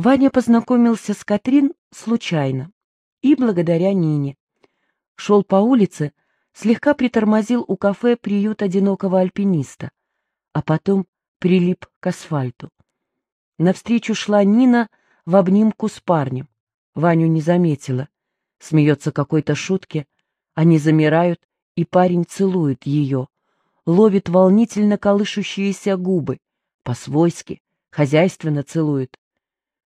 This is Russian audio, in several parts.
Ваня познакомился с Катрин случайно и благодаря Нине. Шел по улице, слегка притормозил у кафе приют одинокого альпиниста, а потом прилип к асфальту. Навстречу шла Нина в обнимку с парнем. Ваню не заметила. Смеется какой-то шутке. Они замирают, и парень целует ее. Ловит волнительно колышущиеся губы. По-свойски, хозяйственно целует.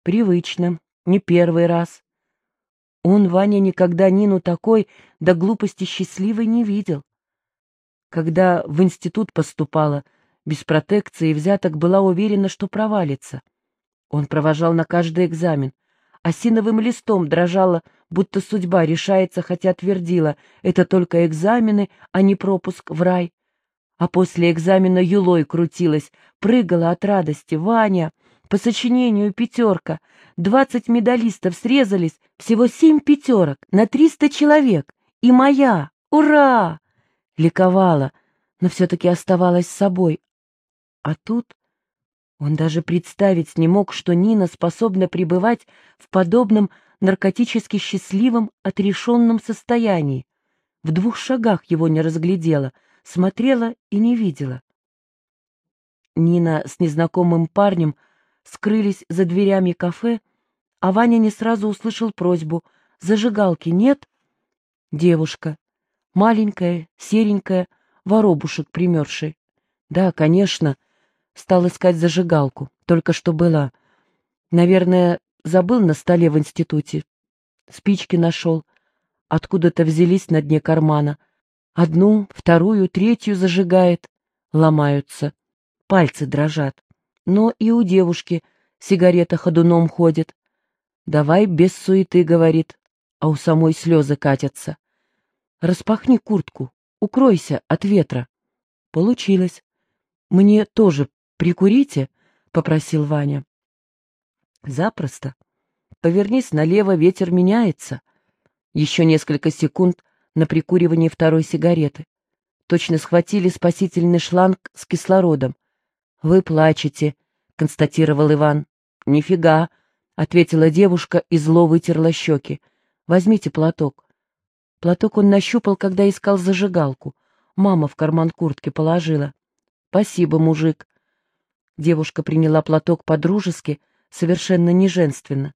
Привычно, не первый раз. Он, Ваня, никогда Нину такой до глупости счастливой не видел. Когда в институт поступала, без протекции и взяток была уверена, что провалится. Он провожал на каждый экзамен. Осиновым листом дрожала, будто судьба решается, хотя твердила, это только экзамены, а не пропуск в рай. А после экзамена юлой крутилась, прыгала от радости. Ваня, по сочинению пятерка. Двадцать медалистов срезались, всего семь пятерок на триста человек. И моя! Ура! Ликовала, но все-таки оставалась собой. А тут он даже представить не мог, что Нина способна пребывать в подобном наркотически счастливом, отрешенном состоянии. В двух шагах его не разглядела, смотрела и не видела. Нина с незнакомым парнем скрылись за дверями кафе, а Ваня не сразу услышал просьбу «Зажигалки нет?» Девушка, маленькая, серенькая, воробушек примерший. Да, конечно, стал искать зажигалку, только что была. Наверное, забыл на столе в институте. Спички нашел. Откуда-то взялись на дне кармана. Одну, вторую, третью зажигает. Ломаются. Пальцы дрожат. Но и у девушки сигарета ходуном ходит. «Давай без суеты», — говорит, а у самой слезы катятся. «Распахни куртку, укройся от ветра». Получилось. Мне тоже прикурите?» — попросил Ваня. «Запросто. Повернись налево, ветер меняется». Еще несколько секунд на прикуривании второй сигареты. Точно схватили спасительный шланг с кислородом. «Вы плачете», — констатировал Иван. «Нифига», — ответила девушка и зло вытерла щеки. «Возьмите платок». Платок он нащупал, когда искал зажигалку. Мама в карман куртки положила. «Спасибо, мужик», Девушка приняла платок по-дружески, совершенно неженственно.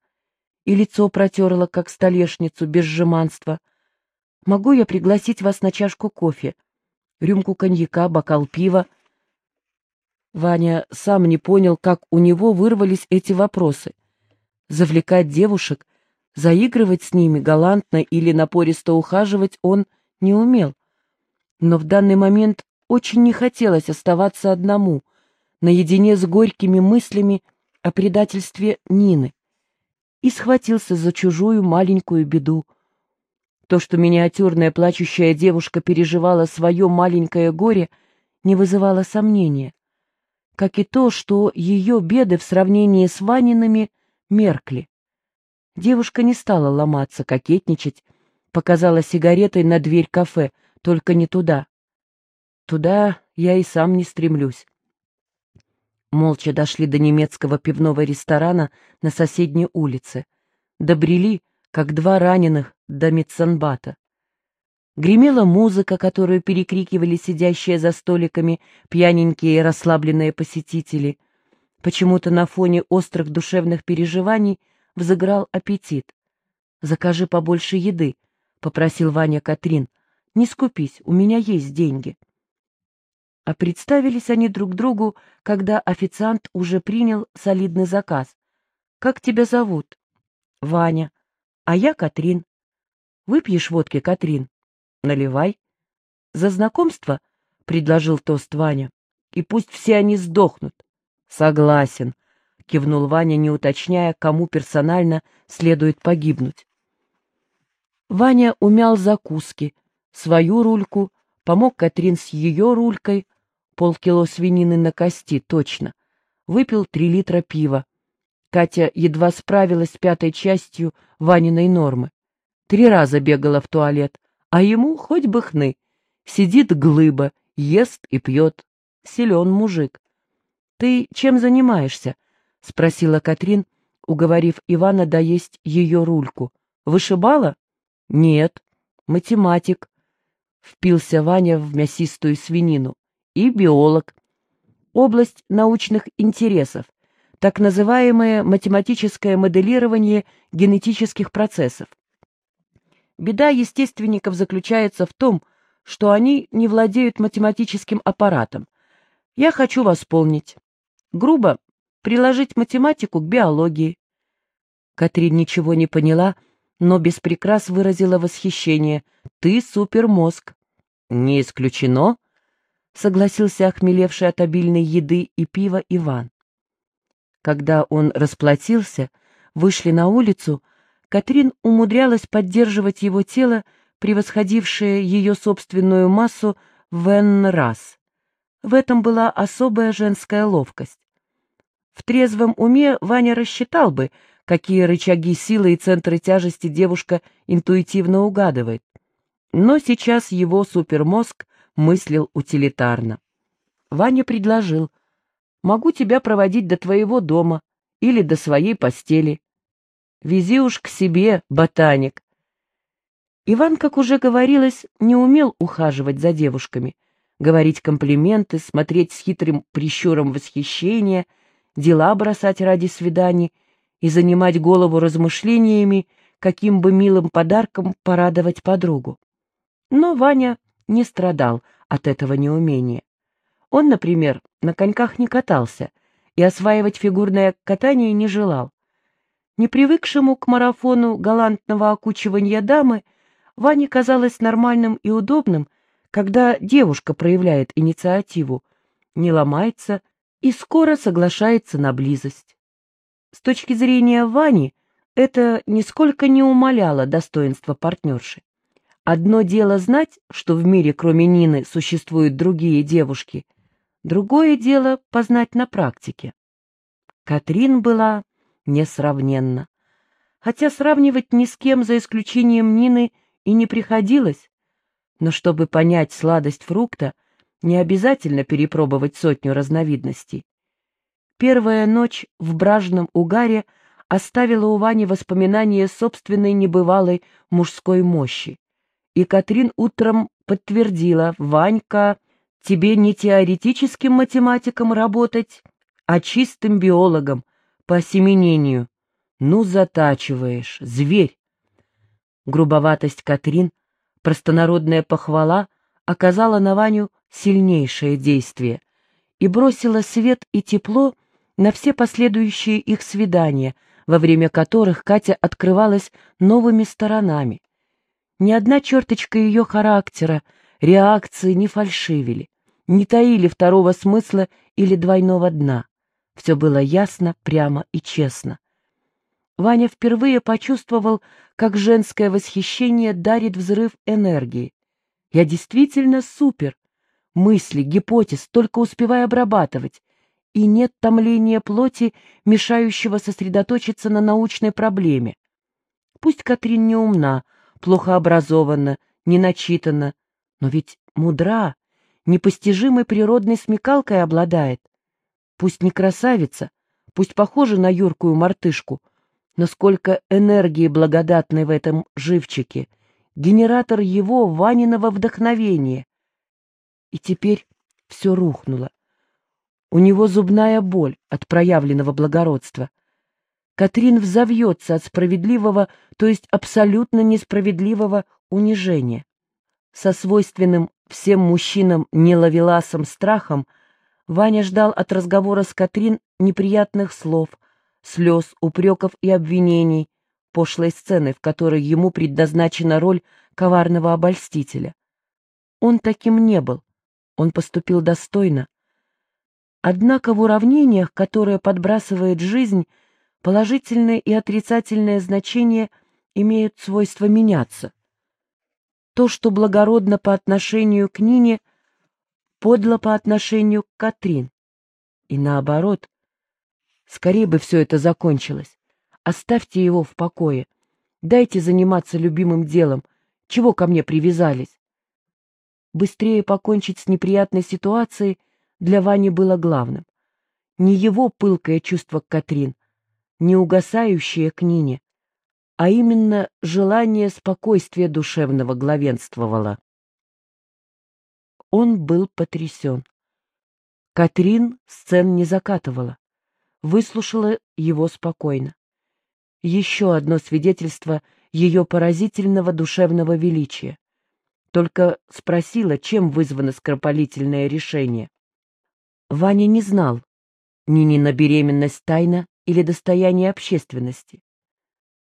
И лицо протерла, как столешницу, без жеманства. «Могу я пригласить вас на чашку кофе? Рюмку коньяка, бокал пива?» Ваня сам не понял, как у него вырвались эти вопросы. Завлекать девушек, заигрывать с ними галантно или напористо ухаживать он не умел. Но в данный момент очень не хотелось оставаться одному — наедине с горькими мыслями о предательстве Нины и схватился за чужую маленькую беду. То, что миниатюрная плачущая девушка переживала свое маленькое горе, не вызывало сомнения, как и то, что ее беды в сравнении с Ваниными меркли. Девушка не стала ломаться, кокетничать, показала сигаретой на дверь кафе, только не туда. Туда я и сам не стремлюсь. Молча дошли до немецкого пивного ресторана на соседней улице. Добрели, как два раненых, до Меценбата. Гремела музыка, которую перекрикивали сидящие за столиками пьяненькие и расслабленные посетители. Почему-то на фоне острых душевных переживаний взыграл аппетит. «Закажи побольше еды», — попросил Ваня Катрин. «Не скупись, у меня есть деньги». А представились они друг другу, когда официант уже принял солидный заказ. «Как тебя зовут?» «Ваня». «А я Катрин». «Выпьешь водки, Катрин?» «Наливай». «За знакомство?» — предложил тост Ваня. «И пусть все они сдохнут». «Согласен», — кивнул Ваня, не уточняя, кому персонально следует погибнуть. Ваня умял закуски, свою рульку, помог Катрин с ее рулькой, полкило свинины на кости, точно. Выпил три литра пива. Катя едва справилась с пятой частью Ваниной нормы. Три раза бегала в туалет, а ему хоть бы хны. Сидит глыба, ест и пьет. Силен мужик. — Ты чем занимаешься? — спросила Катрин, уговорив Ивана доесть ее рульку. «Вышибала?» «Нет. Математик», — впился Ваня в мясистую свинину. «И биолог. Область научных интересов, так называемое математическое моделирование генетических процессов. Беда естественников заключается в том, что они не владеют математическим аппаратом. Я хочу восполнить. Грубо приложить математику к биологии. Катрин ничего не поняла, но без прикрас выразила восхищение. «Ты супермозг». «Не исключено», — согласился охмелевший от обильной еды и пива Иван. Когда он расплатился, вышли на улицу, Катрин умудрялась поддерживать его тело, превосходившее ее собственную массу в N раз. В этом была особая женская ловкость. В трезвом уме Ваня рассчитал бы, какие рычаги силы и центры тяжести девушка интуитивно угадывает. Но сейчас его супермозг мыслил утилитарно. Ваня предложил, «Могу тебя проводить до твоего дома или до своей постели. Вези уж к себе, ботаник. Иван, как уже говорилось, не умел ухаживать за девушками, говорить комплименты, смотреть с хитрым прищуром восхищения, дела бросать ради свиданий и занимать голову размышлениями, каким бы милым подарком порадовать подругу. Но Ваня не страдал от этого неумения. Он, например, на коньках не катался и осваивать фигурное катание не желал. Не привыкшему к марафону галантного окучивания дамы, Ване казалось нормальным и удобным, когда девушка проявляет инициативу, не ломается и скоро соглашается на близость. С точки зрения Вани, это нисколько не умаляло достоинства партнерши. Одно дело знать, что в мире кроме Нины существуют другие девушки, другое дело познать на практике. Катрин была несравненно. Хотя сравнивать ни с кем, за исключением Нины, и не приходилось. Но чтобы понять сладость фрукта, не обязательно перепробовать сотню разновидностей. Первая ночь в бражном угаре оставила у Вани воспоминания собственной небывалой мужской мощи. И Катрин утром подтвердила, «Ванька, тебе не теоретическим математиком работать, а чистым биологом, по осеменению. Ну, затачиваешь, зверь. Грубоватость Катрин, простонародная похвала оказала на Ваню сильнейшее действие и бросила свет и тепло на все последующие их свидания, во время которых Катя открывалась новыми сторонами. Ни одна черточка ее характера, реакции не фальшивили, не таили второго смысла или двойного дна. Все было ясно, прямо и честно. Ваня впервые почувствовал, как женское восхищение дарит взрыв энергии. Я действительно супер. Мысли, гипотез только успеваю обрабатывать. И нет томления плоти, мешающего сосредоточиться на научной проблеме. Пусть Катрин не умна, плохо образована, не начитана, но ведь мудра, непостижимой природной смекалкой обладает. Пусть не красавица, пусть похожа на юркую мартышку, но сколько энергии благодатной в этом живчике, генератор его, Ваниного вдохновения. И теперь все рухнуло. У него зубная боль от проявленного благородства. Катрин взовьется от справедливого, то есть абсолютно несправедливого унижения. Со свойственным всем мужчинам неловеласом страхом — Ваня ждал от разговора с Катрин неприятных слов, слез, упреков и обвинений, пошлой сцены, в которой ему предназначена роль коварного обольстителя. Он таким не был, он поступил достойно. Однако в уравнениях, которые подбрасывает жизнь, положительное и отрицательное значение имеют свойство меняться. То, что благородно по отношению к Нине – подло по отношению к Катрин. И наоборот. Скорее бы все это закончилось. Оставьте его в покое. Дайте заниматься любимым делом. Чего ко мне привязались? Быстрее покончить с неприятной ситуацией для Вани было главным. Не его пылкое чувство к Катрин, не угасающее к Нине, а именно желание спокойствия душевного главенствовало. Он был потрясен. Катрин сцен не закатывала, выслушала его спокойно. Еще одно свидетельство ее поразительного душевного величия. Только спросила, чем вызвано скоропалительное решение. Ваня не знал, Нинина беременность тайна или достояние общественности.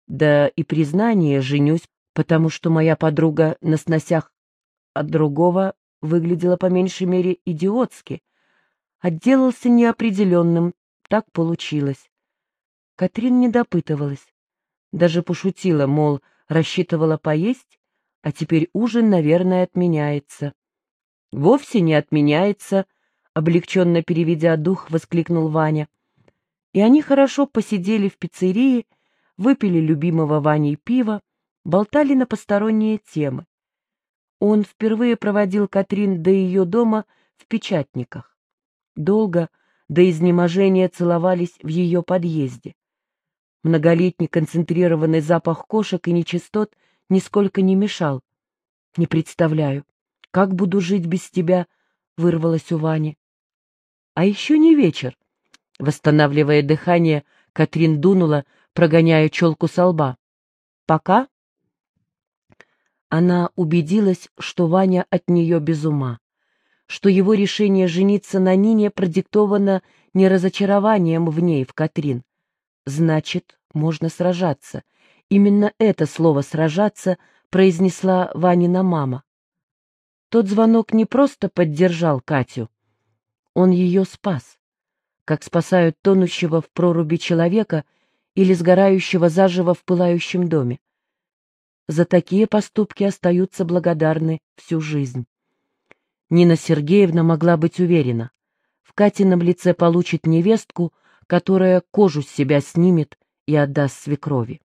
Да и признание «женюсь», потому что моя подруга на сносях от другого выглядела по меньшей мере идиотски, отделался неопределенным, так получилось. Катрин не допытывалась, даже пошутила, мол, рассчитывала поесть, а теперь ужин, наверное, отменяется. Вовсе не отменяется, облегченно переведя дух, воскликнул Ваня. И они хорошо посидели в пиццерии, выпили любимого Ваней пива, болтали на посторонние темы. Он впервые проводил Катрин до ее дома в печатниках. Долго, до изнеможения целовались в ее подъезде. Многолетний концентрированный запах кошек и нечистот нисколько не мешал. «Не представляю, как буду жить без тебя», — вырвалось у Вани. «А еще не вечер», — восстанавливая дыхание, Катрин дунула, прогоняя челку со лба. «Пока?» Она убедилась, что Ваня от нее без ума, что его решение жениться на Нине продиктовано не разочарованием в ней, в Катрин. Значит, можно сражаться. Именно это слово «сражаться» произнесла Ванина мама. Тот звонок не просто поддержал Катю, он ее спас, как спасают тонущего в проруби человека или сгорающего заживо в пылающем доме. За такие поступки остаются благодарны всю жизнь. Нина Сергеевна могла быть уверена. В Катином лице получит невестку, которая кожу с себя снимет и отдаст свекрови.